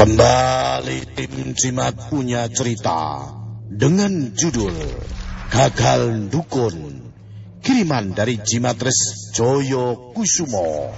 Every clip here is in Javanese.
Kembali tim Jimat punya cerita dengan judul Gagal Dukun. Kiriman dari Jimatres Joyo Kusumo.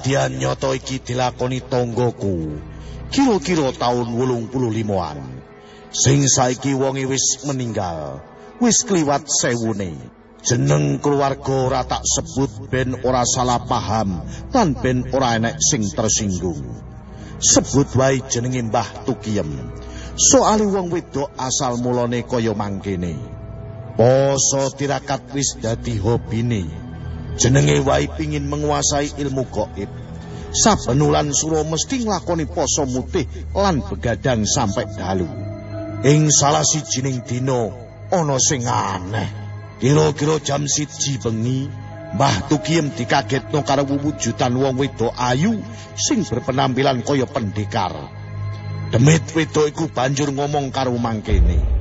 Kedadian nyoto iki dilakoni tonggoku. Kira-kira puluh limoan. Sing saiki wongi wis meninggal. Wis kliwat sewune. Jeneng keluarga ora tak sebut ben ora salah paham lan ben ora enek sing tersinggung. Sebut wae jenenge Mbah Tukiem. Soale wong wedok asal mulane kaya mangkene. Poso tirakat wis dadi hobine. Jenenge wae pingin menguasai ilmu gaib. Saben wulan sura mesti nglakoni poso mutih lan begadang sampai dalu. Ing salah sijining dina ana sing aneh. Kira-kira jam siji bengi, Mbah Tukiem dikagetno karo wujudan wong wedok ayu sing berpenampilan kaya pendekar. Demit wedok iku banjur ngomong karo mangkene.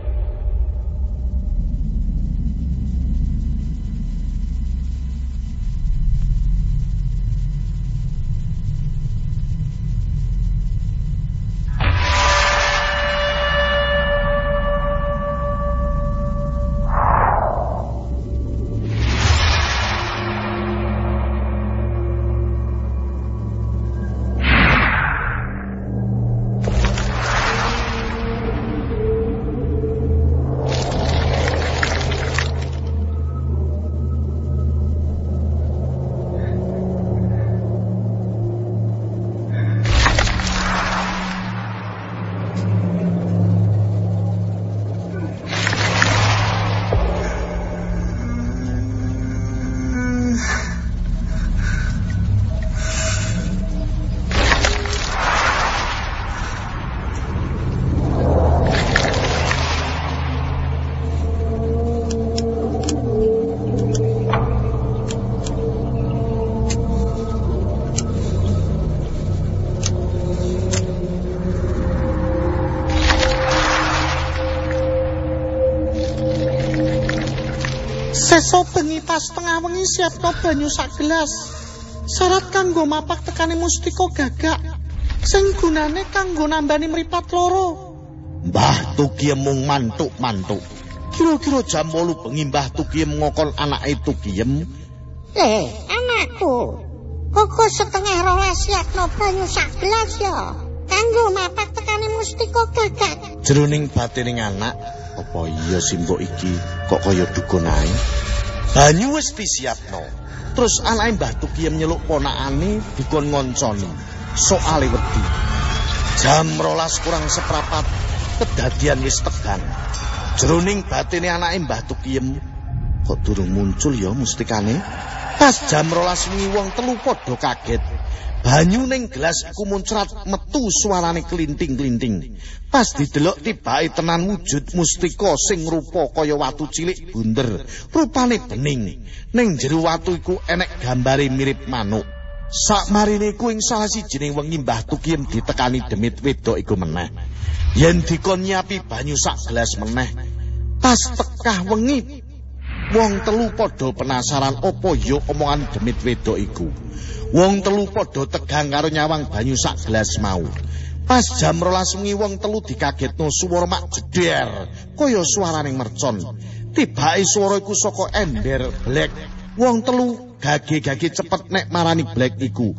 Sesa bengi pas tengah wengi siapno banyu sak gelas. Syarat kanggo mapak tekane mustika gagak. Sing gunane kanggo nambani mripat loro. Mbah Tukiem mung mantuk-mantuk. Kira-kira jam 8 bengi Mbah Tukiem ngokon anake Tukiem. Eh, anakku. Koko setengah rolas siapno banyu sak gelas ya. Kanggo mapak tekane mustika gagak. Jroning batining anak, apa iya simbok iki kok kaya dukun ae? Banyu wis disiapno. Terus anake Mbah Tukiem nyeluk ponakane dikon ngonconi. Soale wedi. Jam rolas kurang seprapat kedadian wis tegan. Jroning batine anake Mbah Tukiem kok durung muncul ya mustikane? Pas jam rolas wong telu padha kaget. Banyu ning gelas iku muncrat metu suarane klinting-klinting. Pas didelok tibake tenan wujud mustika sing rupa kaya watu cilik bunder, rupane bening. Ning jero watu iku enek gambare mirip manuk. Sak marine iku ing salah sijining wengi Mbah Tukiem ditekani demit wedok iku meneh. Yen dikon nyapi banyu sak gelas meneh, pas tekah wengi wong telu padha penasaran apa ya omongan demit wedok iku. Wong telu padha tegang karo nyawang banyu sak gelas mau. Pas jam rolas wengi wong telu dikagetno swara mak jeder kaya swaraning mercon. Tibake swara iku saka ember blek. Wong telu gage-gage cepet nek marani blek iku.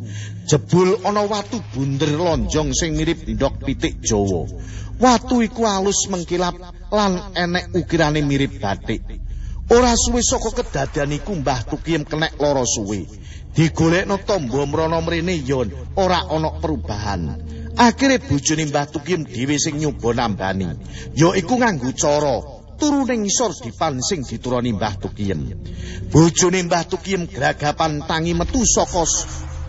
Jebul ana watu bunder lonjong sing mirip ndok pitik Jawa. Watu iku alus mengkilap lan enek ukirane mirip batik. Ora suwe saka kedadian iku Mbah Tukiem kenek lara suwe. Digolekno tombo mrana mrene yon ora ana perubahan. Akhire bojone Mbah Tukiem dhewe sing nyoba nambani. Ya iku nganggo cara turu ning isor dipan sing dituruni Mbah Tukiem. Bojone Mbah Tukiem gragapan tangi metu saka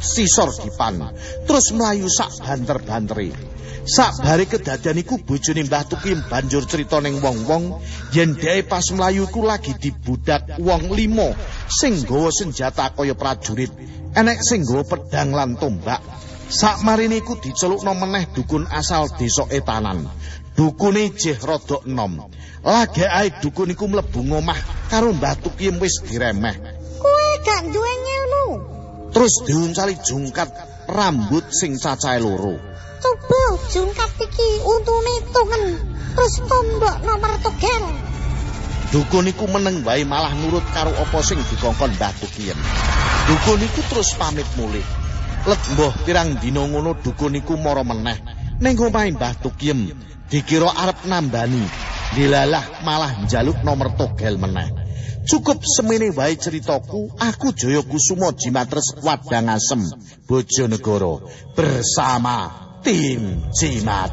sisor dipan terus mlayu sak banter-bantere. Sak bare kedadian iku bojone Mbah Tukim banjur crita ning wong-wong yen dhewe pas mlayu iku lagi dibudak wong limo sing gawa senjata kaya prajurit, enek sing gawa pedang lan tombak. Sak marine iku dicelukno meneh dukun asal desa Etanan. Dukune jeh rada enom. Lagekae dukun iku mlebu ngomah karo Mbah Tukim wis diremeh. Kowe gak duwe ngelu. Terus diuncali jungkat rambut sing cacahe loro. Coba jungkat iki untune tungen terus tombok nomor togel. Dukun iku meneng wae malah nurut karo apa sing dikongkon Mbah Tukien. Dukun iku terus pamit mulih. Let mbah pirang dina ngono dukun iku mara meneh ning omahe Mbah Tukiem. Dikira arep nambani. Dilalah malah njaluk nomor togel meneh. Cukup semene wae ceritaku, aku Jaya Kusuma Jimatres Wadang Asem, Bojonegoro bersama tim jimat.